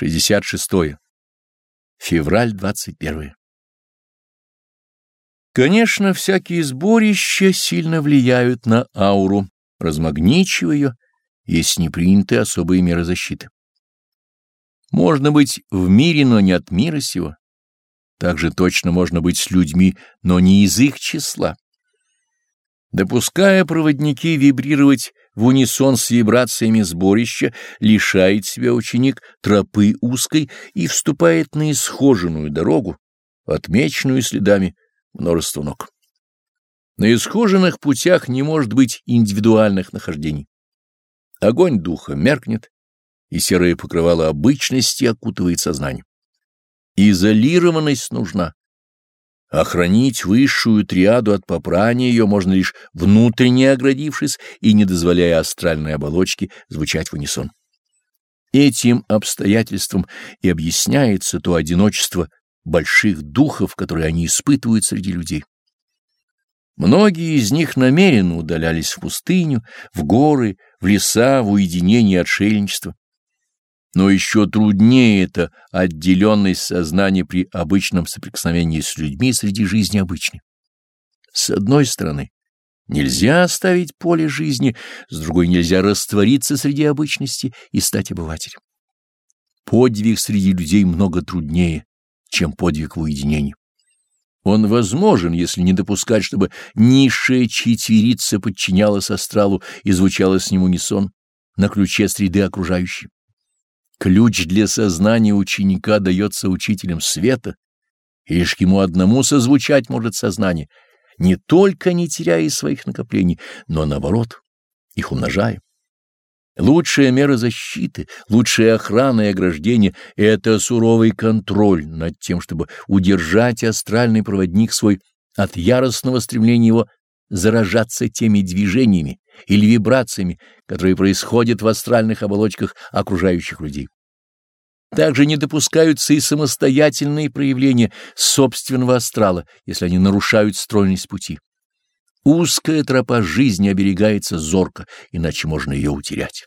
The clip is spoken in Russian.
66. Февраль 21. Конечно, всякие сборища сильно влияют на ауру, размагничивая ее, если не приняты особые меры защиты. Можно быть в мире, но не от мира сего. Также точно можно быть с людьми, но не из их числа. Допуская проводники вибрировать в унисон с вибрациями сборища, лишает себя ученик тропы узкой и вступает на исхоженную дорогу, отмеченную следами множества ног. На исхоженных путях не может быть индивидуальных нахождений. Огонь духа меркнет, и серое покрывало обычности окутывает сознание. Изолированность нужна, Охранить высшую триаду от попрания ее можно лишь внутренне оградившись и не дозволяя астральной оболочке звучать в унисон. Этим обстоятельством и объясняется то одиночество больших духов, которые они испытывают среди людей. Многие из них намеренно удалялись в пустыню, в горы, в леса, в уединение отшельничества. Но еще труднее это отделенность сознания при обычном соприкосновении с людьми среди жизни обычной. С одной стороны, нельзя оставить поле жизни, с другой нельзя раствориться среди обычности и стать обывателем. Подвиг среди людей много труднее, чем подвиг в уединении. Он возможен, если не допускать, чтобы низшая четверица подчинялась астралу и звучала с ним унисон на ключе среды окружающей. Ключ для сознания ученика дается учителем света, и лишь ему одному созвучать может сознание, не только не теряя своих накоплений, но наоборот, их умножая. Лучшая мера защиты, лучшая охрана и ограждение — это суровый контроль над тем, чтобы удержать астральный проводник свой от яростного стремления его заражаться теми движениями или вибрациями, которые происходят в астральных оболочках окружающих людей. Также не допускаются и самостоятельные проявления собственного астрала, если они нарушают стройность пути. Узкая тропа жизни оберегается зорко, иначе можно ее утерять.